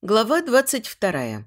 Глава 22.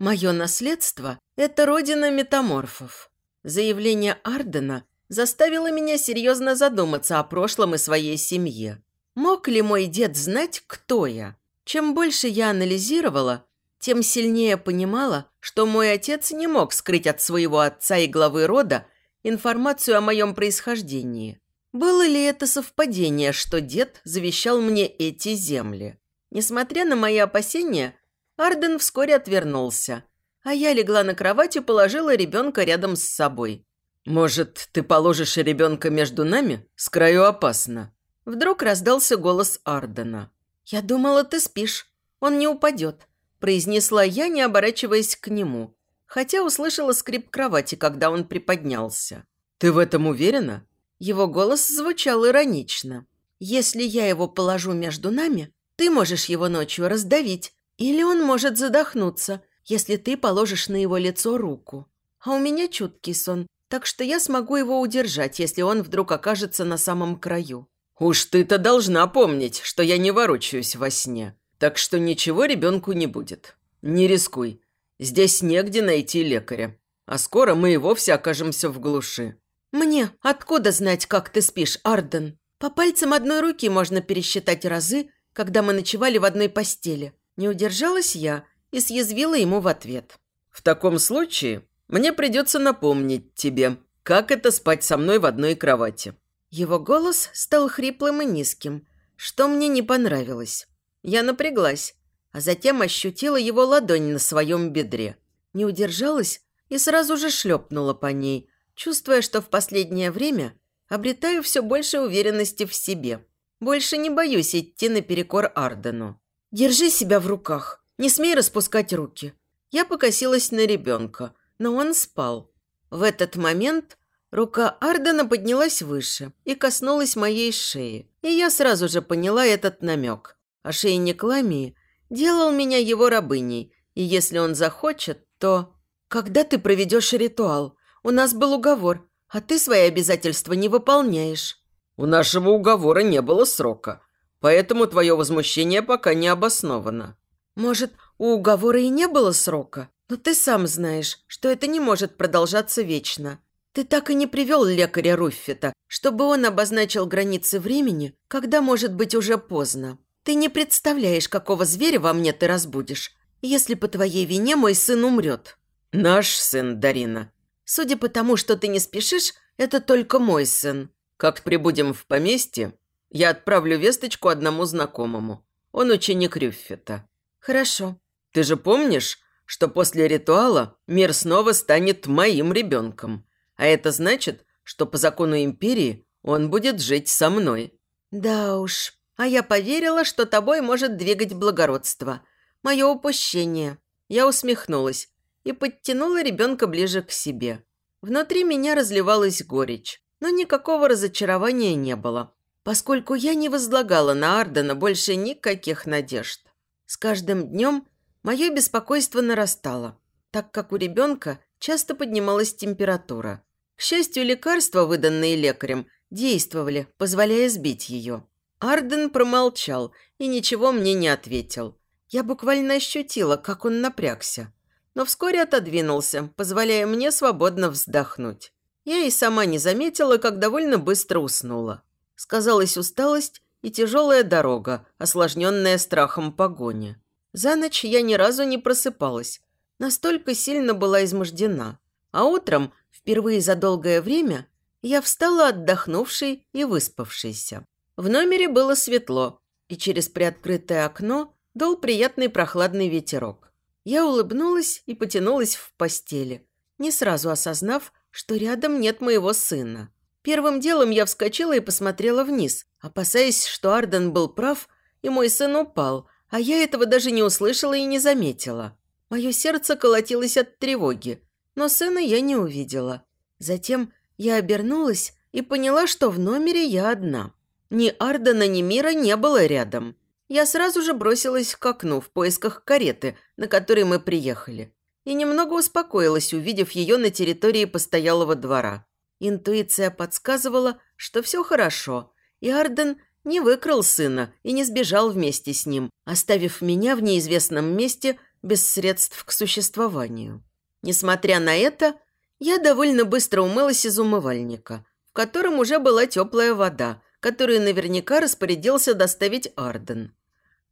Мое наследство – это родина метаморфов. Заявление Ардена заставило меня серьезно задуматься о прошлом и своей семье. Мог ли мой дед знать, кто я? Чем больше я анализировала, тем сильнее понимала, что мой отец не мог скрыть от своего отца и главы рода информацию о моем происхождении. Было ли это совпадение, что дед завещал мне эти земли? Несмотря на мои опасения, Арден вскоре отвернулся, а я легла на кровать и положила ребенка рядом с собой. «Может, ты положишь ребенка между нами? С краю опасно». Вдруг раздался голос Ардена. «Я думала, ты спишь. Он не упадет», – произнесла я, не оборачиваясь к нему, хотя услышала скрип кровати, когда он приподнялся. «Ты в этом уверена?» Его голос звучал иронично. «Если я его положу между нами, ты можешь его ночью раздавить, или он может задохнуться, если ты положишь на его лицо руку. А у меня чуткий сон, так что я смогу его удержать, если он вдруг окажется на самом краю». «Уж ты-то должна помнить, что я не ворочаюсь во сне, так что ничего ребенку не будет. Не рискуй. Здесь негде найти лекаря, а скоро мы и вовсе окажемся в глуши». «Мне откуда знать, как ты спишь, Арден? По пальцам одной руки можно пересчитать разы, когда мы ночевали в одной постели. Не удержалась я и съязвила ему в ответ. «В таком случае мне придется напомнить тебе, как это спать со мной в одной кровати». Его голос стал хриплым и низким, что мне не понравилось. Я напряглась, а затем ощутила его ладонь на своем бедре. Не удержалась и сразу же шлепнула по ней, чувствуя, что в последнее время обретаю все больше уверенности в себе. Больше не боюсь идти наперекор Ардену. Держи себя в руках. Не смей распускать руки. Я покосилась на ребенка, но он спал. В этот момент рука Ардена поднялась выше и коснулась моей шеи. И я сразу же поняла этот намек. Ошейник Ламии делал меня его рабыней, и если он захочет, то... Когда ты проведешь ритуал? У нас был уговор, а ты свои обязательства не выполняешь. У нашего уговора не было срока, поэтому твое возмущение пока не обосновано». «Может, у уговора и не было срока? Но ты сам знаешь, что это не может продолжаться вечно. Ты так и не привел лекаря Руффета, чтобы он обозначил границы времени, когда может быть уже поздно. Ты не представляешь, какого зверя во мне ты разбудишь, если по твоей вине мой сын умрет». «Наш сын, Дарина». «Судя по тому, что ты не спешишь, это только мой сын. Как прибудем в поместье, я отправлю весточку одному знакомому. Он ученик Рюффета. Хорошо. Ты же помнишь, что после ритуала мир снова станет моим ребенком? А это значит, что по закону империи он будет жить со мной. Да уж. А я поверила, что тобой может двигать благородство. Мое упущение. Я усмехнулась и подтянула ребенка ближе к себе. Внутри меня разливалась горечь но никакого разочарования не было, поскольку я не возлагала на Ардена больше никаких надежд. С каждым днем мое беспокойство нарастало, так как у ребенка часто поднималась температура. К счастью, лекарства, выданные лекарем, действовали, позволяя сбить ее. Арден промолчал и ничего мне не ответил. Я буквально ощутила, как он напрягся, но вскоре отодвинулся, позволяя мне свободно вздохнуть. Я и сама не заметила, как довольно быстро уснула. Сказалась усталость и тяжелая дорога, осложненная страхом погони. За ночь я ни разу не просыпалась, настолько сильно была измождена. А утром, впервые за долгое время, я встала отдохнувшей и выспавшейся. В номере было светло, и через приоткрытое окно дул приятный прохладный ветерок. Я улыбнулась и потянулась в постели, не сразу осознав, что рядом нет моего сына. Первым делом я вскочила и посмотрела вниз, опасаясь, что Арден был прав, и мой сын упал, а я этого даже не услышала и не заметила. Мое сердце колотилось от тревоги, но сына я не увидела. Затем я обернулась и поняла, что в номере я одна. Ни Ардена, ни Мира не было рядом. Я сразу же бросилась к окну в поисках кареты, на которой мы приехали и немного успокоилась, увидев ее на территории постоялого двора. Интуиция подсказывала, что все хорошо, и Арден не выкрал сына и не сбежал вместе с ним, оставив меня в неизвестном месте без средств к существованию. Несмотря на это, я довольно быстро умылась из умывальника, в котором уже была теплая вода, которую наверняка распорядился доставить Арден.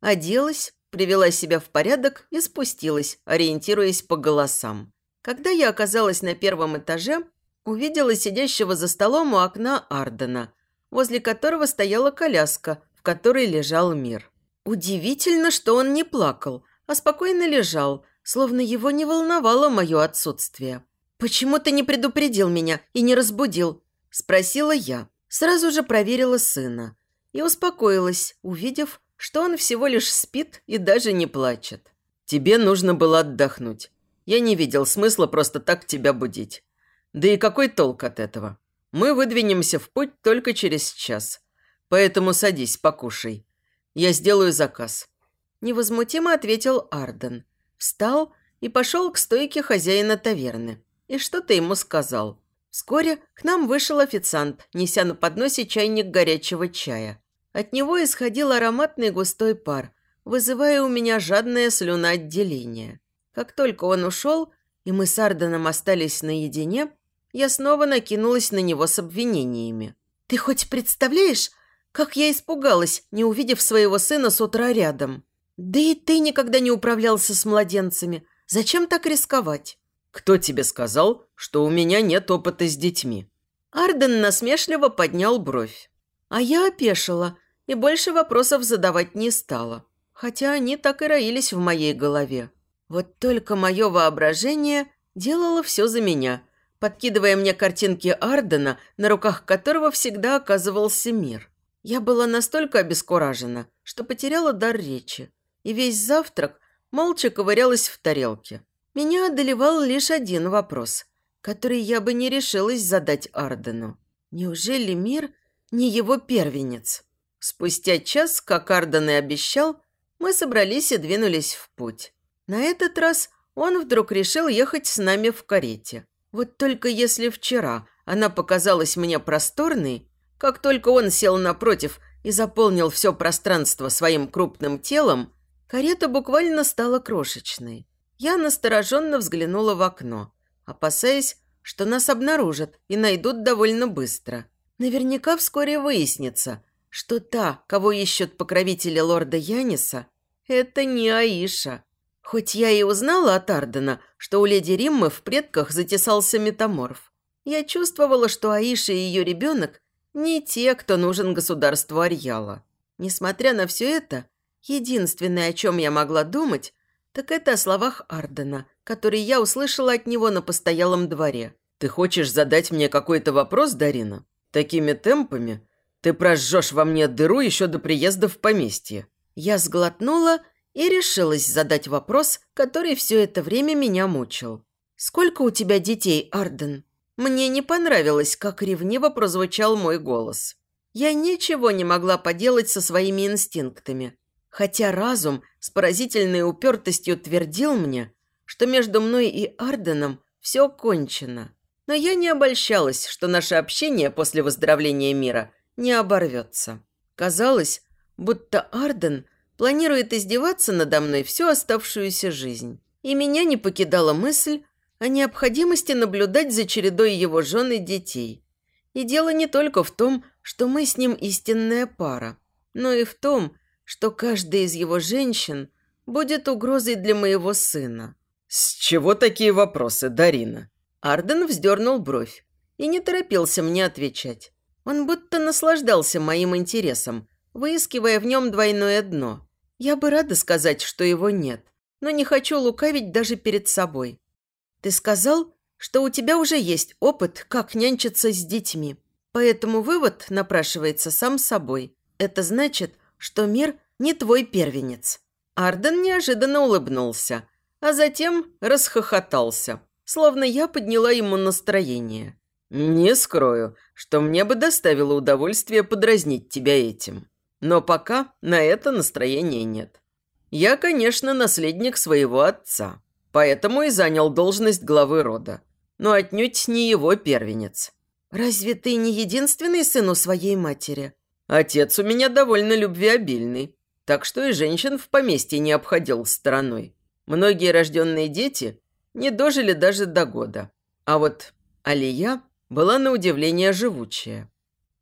Оделась, привела себя в порядок и спустилась, ориентируясь по голосам. Когда я оказалась на первом этаже, увидела сидящего за столом у окна Ардена, возле которого стояла коляска, в которой лежал мир. Удивительно, что он не плакал, а спокойно лежал, словно его не волновало мое отсутствие. «Почему ты не предупредил меня и не разбудил?» – спросила я. Сразу же проверила сына и успокоилась, увидев, что он всего лишь спит и даже не плачет. «Тебе нужно было отдохнуть. Я не видел смысла просто так тебя будить. Да и какой толк от этого? Мы выдвинемся в путь только через час. Поэтому садись, покушай. Я сделаю заказ». Невозмутимо ответил Арден. Встал и пошел к стойке хозяина таверны. И что-то ему сказал. Вскоре к нам вышел официант, неся на подносе чайник горячего чая. От него исходил ароматный густой пар, вызывая у меня жадное слюноотделение. Как только он ушел, и мы с Арденом остались наедине, я снова накинулась на него с обвинениями. «Ты хоть представляешь, как я испугалась, не увидев своего сына с утра рядом? Да и ты никогда не управлялся с младенцами. Зачем так рисковать?» «Кто тебе сказал, что у меня нет опыта с детьми?» Арден насмешливо поднял бровь. А я опешила и больше вопросов задавать не стала, хотя они так и роились в моей голове. Вот только мое воображение делало все за меня, подкидывая мне картинки Ардена, на руках которого всегда оказывался мир. Я была настолько обескуражена, что потеряла дар речи, и весь завтрак молча ковырялась в тарелке. Меня одолевал лишь один вопрос, который я бы не решилась задать Ардену. Неужели мир не его первенец. Спустя час, как Арден и обещал, мы собрались и двинулись в путь. На этот раз он вдруг решил ехать с нами в карете. Вот только если вчера она показалась мне просторной, как только он сел напротив и заполнил все пространство своим крупным телом, карета буквально стала крошечной. Я настороженно взглянула в окно, опасаясь, что нас обнаружат и найдут довольно быстро. Наверняка вскоре выяснится, что та, кого ищут покровители лорда Яниса, это не Аиша. Хоть я и узнала от Ардена, что у леди Риммы в предках затесался метаморф. Я чувствовала, что Аиша и ее ребенок не те, кто нужен государству Арьяла. Несмотря на все это, единственное, о чем я могла думать, так это о словах Ардена, которые я услышала от него на постоялом дворе. «Ты хочешь задать мне какой-то вопрос, Дарина?» Такими темпами ты прожжешь во мне дыру еще до приезда в поместье». Я сглотнула и решилась задать вопрос, который все это время меня мучил. «Сколько у тебя детей, Арден?» Мне не понравилось, как ревниво прозвучал мой голос. Я ничего не могла поделать со своими инстинктами, хотя разум с поразительной упертостью твердил мне, что между мной и Арденом все кончено. Но я не обольщалась, что наше общение после выздоровления мира не оборвется. Казалось, будто Арден планирует издеваться надо мной всю оставшуюся жизнь. И меня не покидала мысль о необходимости наблюдать за чередой его жен и детей. И дело не только в том, что мы с ним истинная пара, но и в том, что каждая из его женщин будет угрозой для моего сына. «С чего такие вопросы, Дарина?» Арден вздернул бровь и не торопился мне отвечать. Он будто наслаждался моим интересом, выискивая в нем двойное дно. Я бы рада сказать, что его нет, но не хочу лукавить даже перед собой. Ты сказал, что у тебя уже есть опыт, как нянчиться с детьми. Поэтому вывод напрашивается сам собой. Это значит, что мир не твой первенец. Арден неожиданно улыбнулся, а затем расхохотался словно я подняла ему настроение. «Не скрою, что мне бы доставило удовольствие подразнить тебя этим. Но пока на это настроения нет. Я, конечно, наследник своего отца, поэтому и занял должность главы рода, но отнюдь не его первенец». «Разве ты не единственный сын у своей матери?» Отец у меня довольно любвеобильный, так что и женщин в поместье не обходил стороной. Многие рожденные дети не дожили даже до года. А вот Алия была на удивление живучая.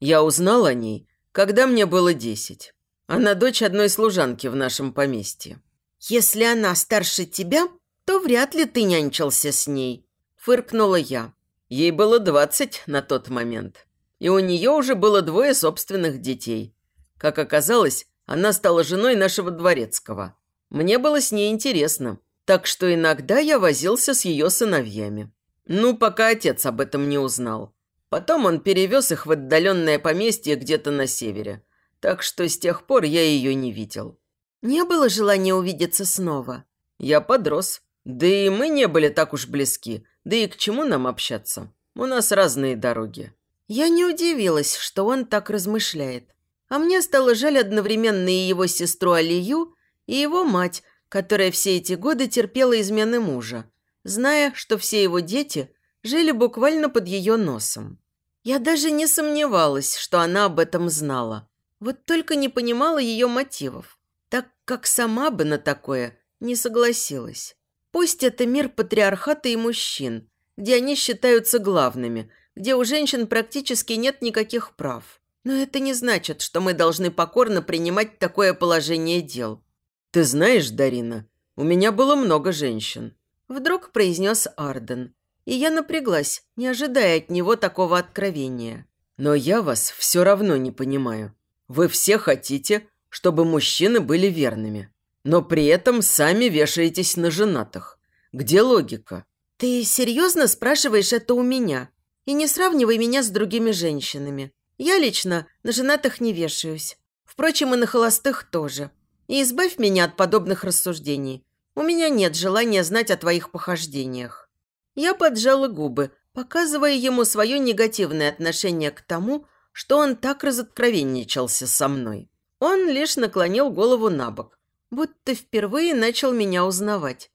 Я узнал о ней, когда мне было десять. Она дочь одной служанки в нашем поместье. «Если она старше тебя, то вряд ли ты нянчился с ней», – фыркнула я. Ей было двадцать на тот момент. И у нее уже было двое собственных детей. Как оказалось, она стала женой нашего дворецкого. Мне было с ней интересно, так что иногда я возился с ее сыновьями. Ну, пока отец об этом не узнал. Потом он перевез их в отдаленное поместье где-то на севере. Так что с тех пор я ее не видел. Не было желания увидеться снова. Я подрос. Да и мы не были так уж близки. Да и к чему нам общаться? У нас разные дороги. Я не удивилась, что он так размышляет. А мне стало жаль одновременно и его сестру Алию, и его мать, которая все эти годы терпела измены мужа, зная, что все его дети жили буквально под ее носом. Я даже не сомневалась, что она об этом знала. Вот только не понимала ее мотивов, так как сама бы на такое не согласилась. Пусть это мир патриархата и мужчин, где они считаются главными, где у женщин практически нет никаких прав. Но это не значит, что мы должны покорно принимать такое положение дел. «Ты знаешь, Дарина, у меня было много женщин», – вдруг произнес Арден. И я напряглась, не ожидая от него такого откровения. «Но я вас все равно не понимаю. Вы все хотите, чтобы мужчины были верными, но при этом сами вешаетесь на женатых. Где логика?» «Ты серьезно спрашиваешь это у меня? И не сравнивай меня с другими женщинами. Я лично на женатых не вешаюсь. Впрочем, и на холостых тоже. И избавь меня от подобных рассуждений. У меня нет желания знать о твоих похождениях». Я поджала губы, показывая ему свое негативное отношение к тому, что он так разоткровенничался со мной. Он лишь наклонил голову на бок, будто впервые начал меня узнавать.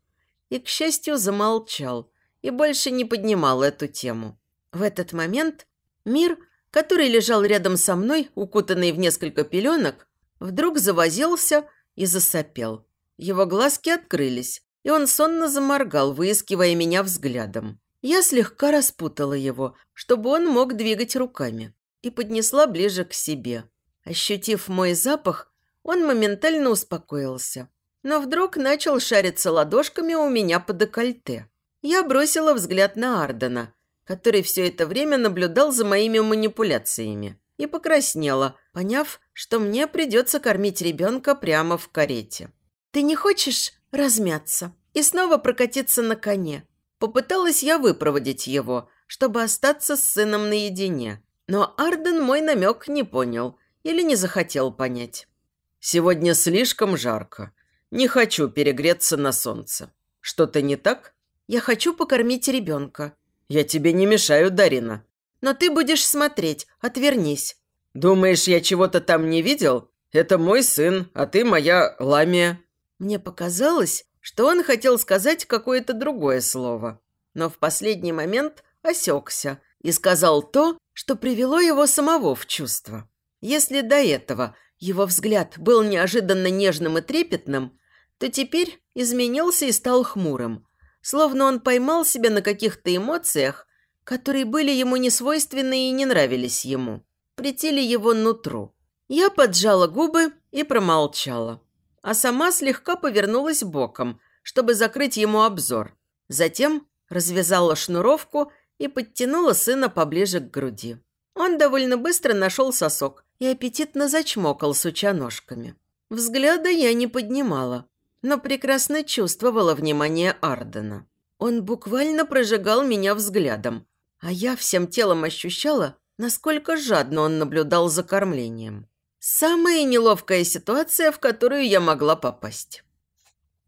И, к счастью, замолчал и больше не поднимал эту тему. В этот момент мир, который лежал рядом со мной, укутанный в несколько пеленок, вдруг завозился и засопел. Его глазки открылись, и он сонно заморгал, выискивая меня взглядом. Я слегка распутала его, чтобы он мог двигать руками, и поднесла ближе к себе. Ощутив мой запах, он моментально успокоился, но вдруг начал шариться ладошками у меня по декольте. Я бросила взгляд на Ардена, который все это время наблюдал за моими манипуляциями и покраснела, поняв, что мне придется кормить ребенка прямо в карете. «Ты не хочешь размяться и снова прокатиться на коне?» Попыталась я выпроводить его, чтобы остаться с сыном наедине. Но Арден мой намек не понял или не захотел понять. «Сегодня слишком жарко. Не хочу перегреться на солнце. Что-то не так?» «Я хочу покормить ребенка». «Я тебе не мешаю, Дарина». «Но ты будешь смотреть. Отвернись». «Думаешь, я чего-то там не видел? Это мой сын, а ты моя ламия». Мне показалось, что он хотел сказать какое-то другое слово, но в последний момент осекся и сказал то, что привело его самого в чувство. Если до этого его взгляд был неожиданно нежным и трепетным, то теперь изменился и стал хмурым, словно он поймал себя на каких-то эмоциях, которые были ему несвойственны и не нравились ему претили его нутру. Я поджала губы и промолчала, а сама слегка повернулась боком, чтобы закрыть ему обзор. Затем развязала шнуровку и подтянула сына поближе к груди. Он довольно быстро нашел сосок и аппетитно зачмокал, суча ножками. Взгляда я не поднимала, но прекрасно чувствовала внимание Ардена. Он буквально прожигал меня взглядом, а я всем телом ощущала, насколько жадно он наблюдал за кормлением. Самая неловкая ситуация, в которую я могла попасть.